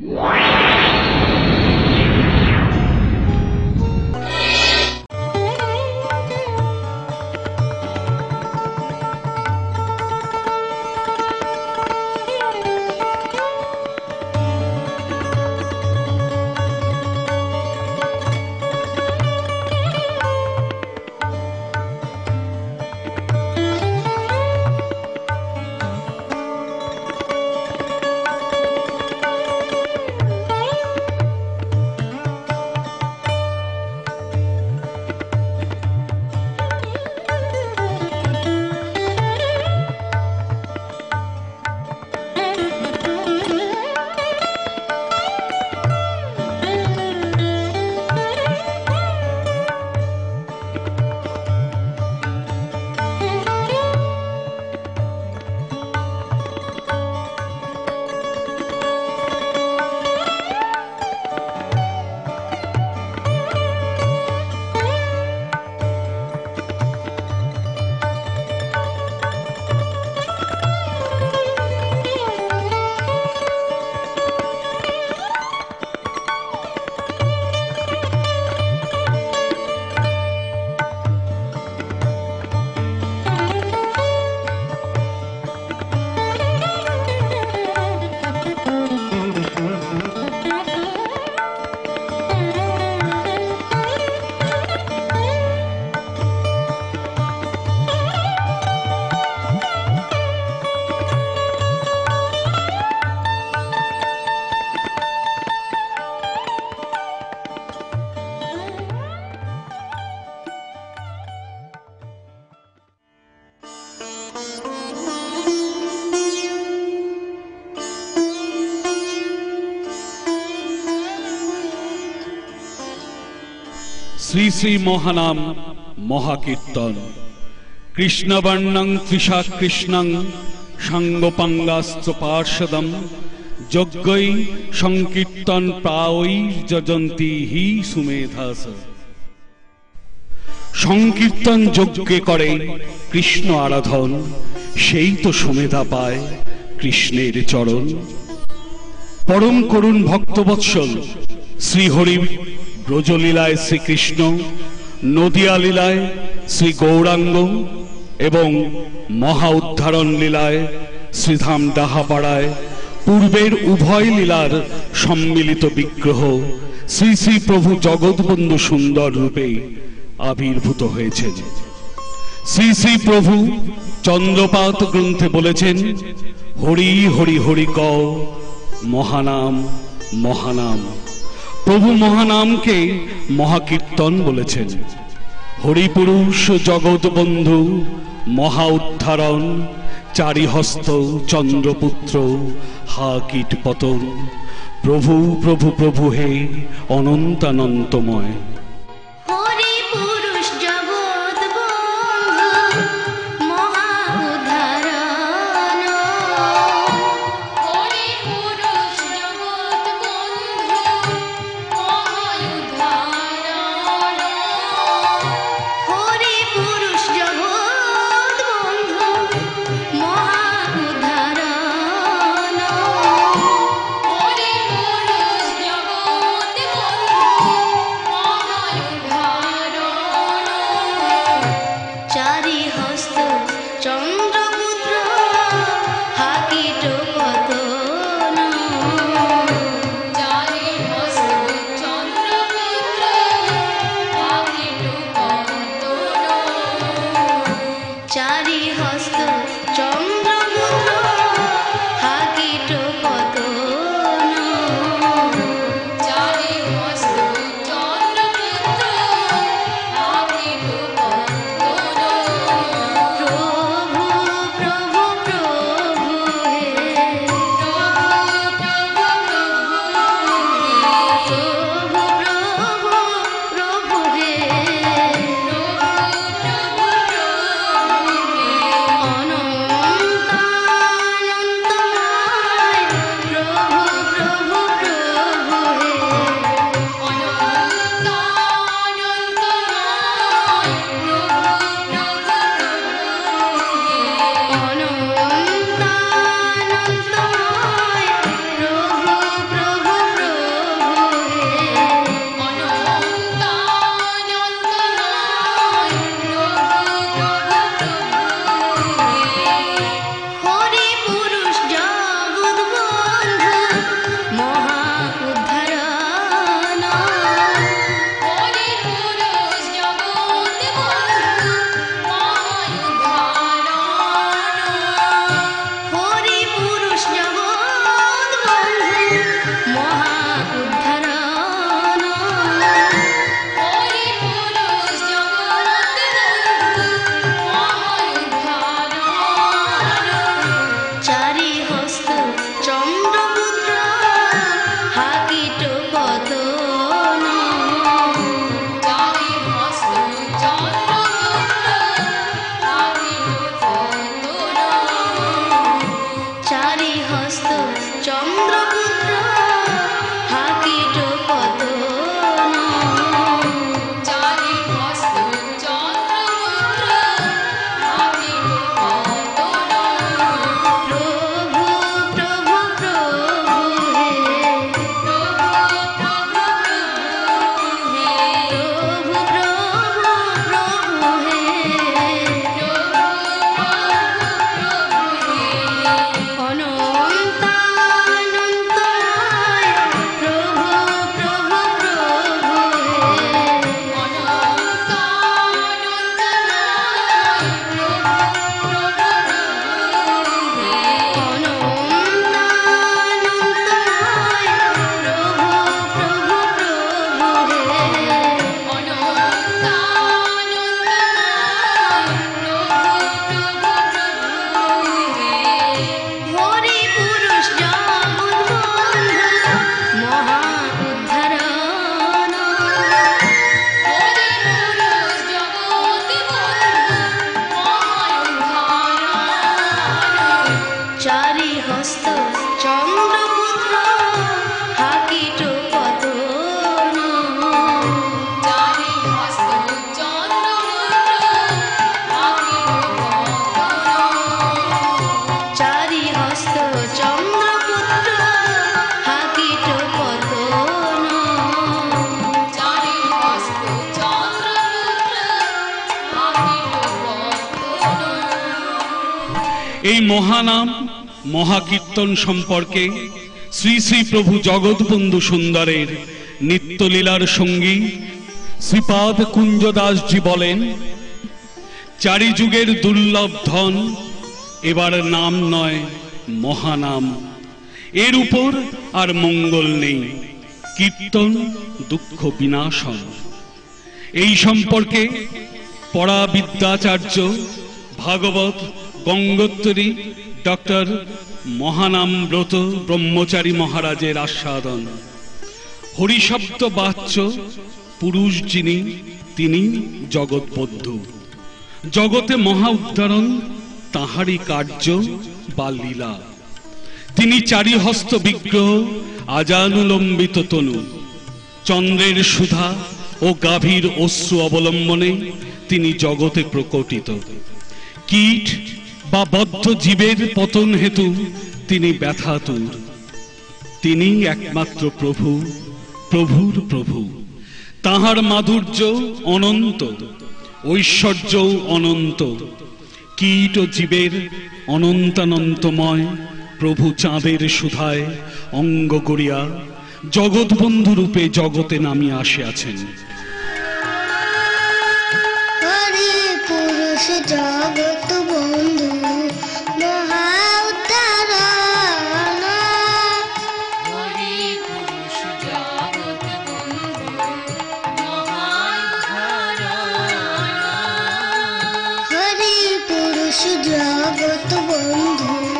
What? Shri Shri মহানাম মহাকীর্তন। কৃষ্ণবর্ণং Trisha কৃষ্ণং সাঙ্গপাঙ্গাস্ত্র পার্ষদম যজ্ঞই সংকীর্তন প্রায়ই যজন্তি হি সুমেধাস। সংকীর্তন যজ্ঞে করে কৃষ্ণ আরাধন, সেই তো সুমেধা পায় কৃষ্ণের চরণ। পরম করুণ ভক্তবৎসল শ্রীহরি ব্রজলীলায় শ্রীকৃষ্ণ নদিয়া লীলায় শ্রী গৌরাঙ্গ এবং মহা উদ্ধারণ লীলায় শ্রীধাম ডাহাপাড়ায় পূর্বের উভয় লীলার সম্মিলিত বিগ্রহ শ্রী শ্রী প্রভু জগৎবন্ধু সুন্দর রূপে আবির্ভূত হয়েছেন। শ্রী শ্রী প্রভু চন্দ্রপাত গ্রন্থে বলেছেন, হরি হরি হরি ক মহানাম মহানাম। প্রভু মহানামকে মহাকীর্তন বলেছেন। হরিপুরুষ জগৎ বন্ধু, মহা উদ্ধারণ, চারিহস্ত চন্দ্রপুত্র, হা কীট পতন। প্রভু প্রভু প্রভু হে, অনন্তানন্তময়। মহানাম, মহাকীর্তন সম্পর্কে শ্রী শ্রী প্রভু জগৎবন্ধু সুন্দরের নিত্যলীলার সঙ্গী শ্রীপাদ কুঞ্জদাসজি বলেন চারি যুগের দুর্লভ ধন এবার নাম নয় মহানাম। এর উপর আর মঙ্গল নেই, কীর্তন, দুঃখ বিনাশন। এই সম্পর্কে পড়া বিদ্যাচার্য ভাগবত গঙ্গোত্তরী ডক্টর মহানাম ব্রত ব্রহ্মচারী মহারাজের আস্বাদন। হরিশব্দ বাচ্য পুরুষ যিনি, তিনি জগৎবদ্ধ জগতে মহা উদ্ধারণ, তাহারই কার্য বা লীলা। তিনি চারিহস্ত বিগ্রহ, আজানুলম্বিত তনু। চন্দ্রের সুধা ও গাভীর অশ্রু অবলম্বনে তিনি জগতে প্রকটিত। কীট বা বদ্ধ জীবের পতন হেতু তিনি ব্যথাতুর তিনি একমাত্র প্রভু, প্রভুর প্রভু। তাহার মাধুর্য অনন্ত ঐশ্বর্য অনন্ত। কীট জীবের অনন্তানন্তময় প্রভু চাঁদের সুধায় অঙ্গ করিয়া জগৎবন্ধু রূপে জগতে নামিয়া আসিয়াছেন। হরি পুরুষ জগৎ বন্ধু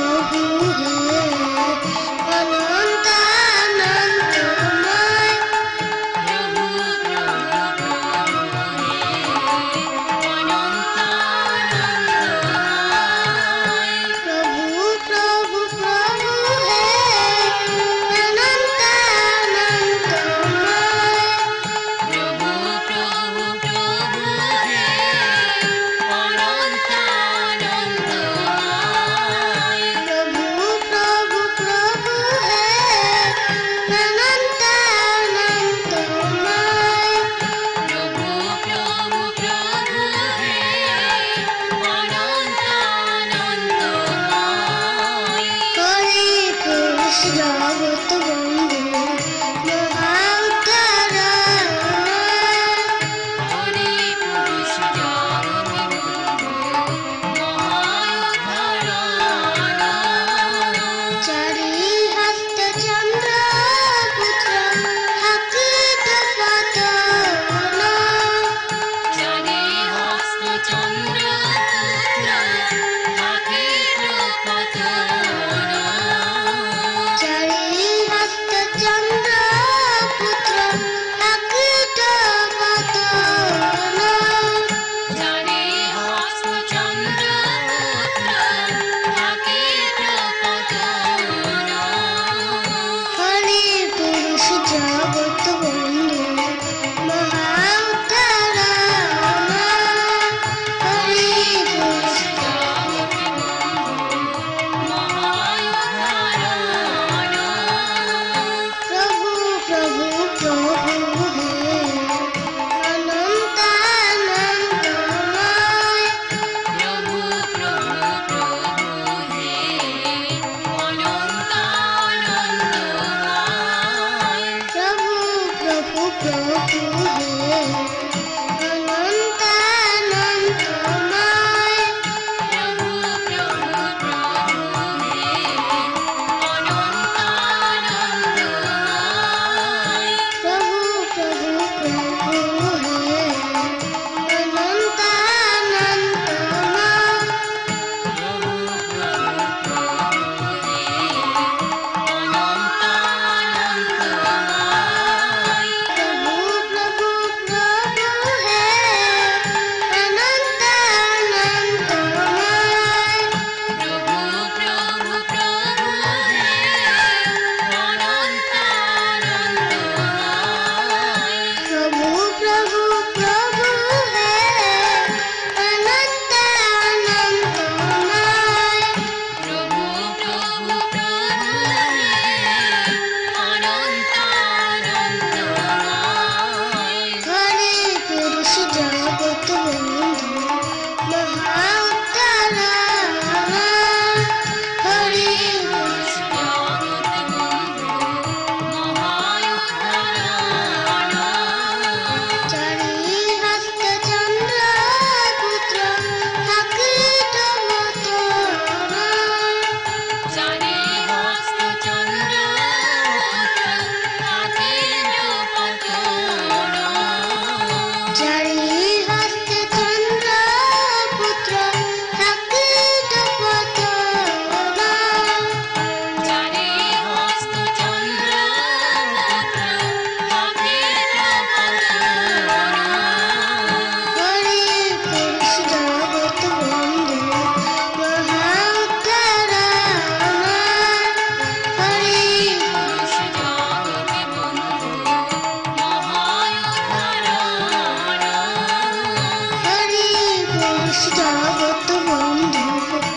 Thank you.